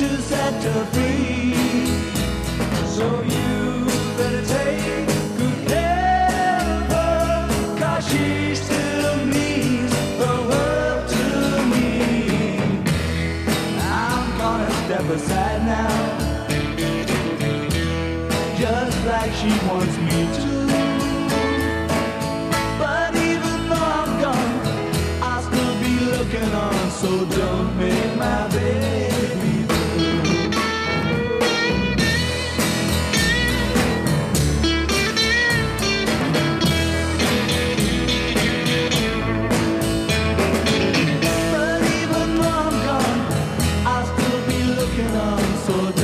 to set her free. So you like she wants me to. But even though I'm gone, I'll still be looking on, so don't make my baby blue. But even though I'm gone, I'll still be looking on, so